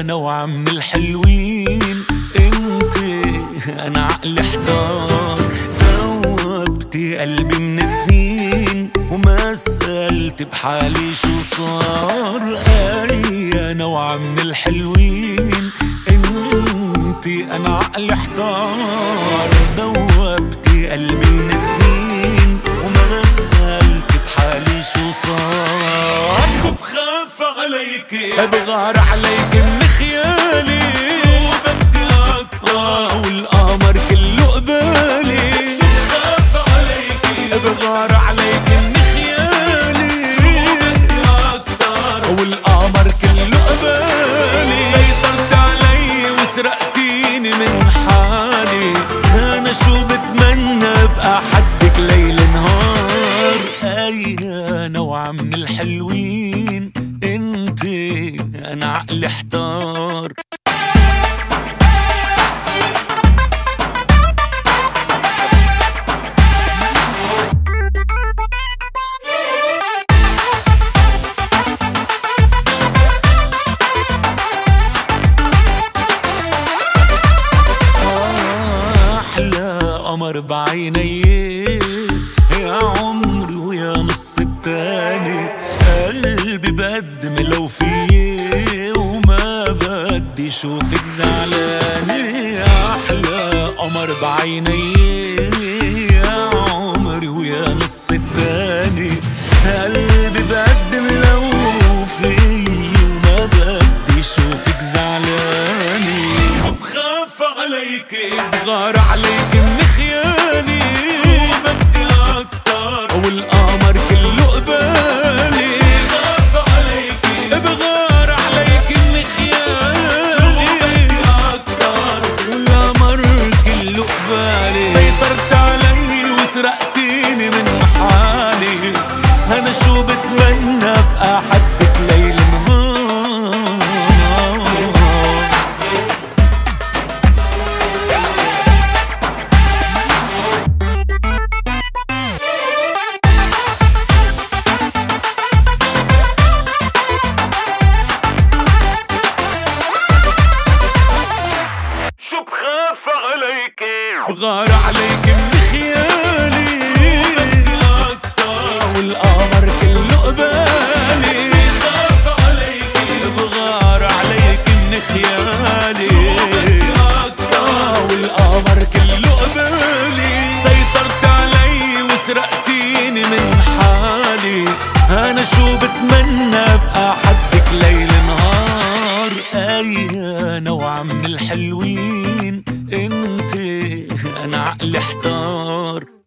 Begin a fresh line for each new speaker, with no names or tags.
انا وعم الحلوين انت انا عقلي احتار دوبتي قلبي من سنين، وما سألت بحالي شو صار. اي انا وعم الحلوين انت انا عقلي احتار دوبتي قلبي من سنين عليك بغار عليك من خيالي. شو بدي والقمر كله قبالي. عليك بغار عليك من خيالي. والقمر كله قبالي. سيطرت علي وسرقتيني من حالي. انا شو بتمنى ابقى حدك ليل نهار. اي انا وعم الحلوين. انا عقلي احتار احلى قمر بعيني بدي اشوفك زعلانة احلى قمر بعيني يا عمري ويا نص التاني. قلبي بقدم لو في وما بدي اشوفك زعلانة شو بخاف عليك بغار عليك من خيالي علي وسرقتيني من حالي انا شو بتمنى ابقى حدك ليل نهار. شو بخاف عليك؟ بغار انا شو بتمنى ابقى حدك ليل نهار؟ اي نوع من الحلوين انت انا عقلي احتار.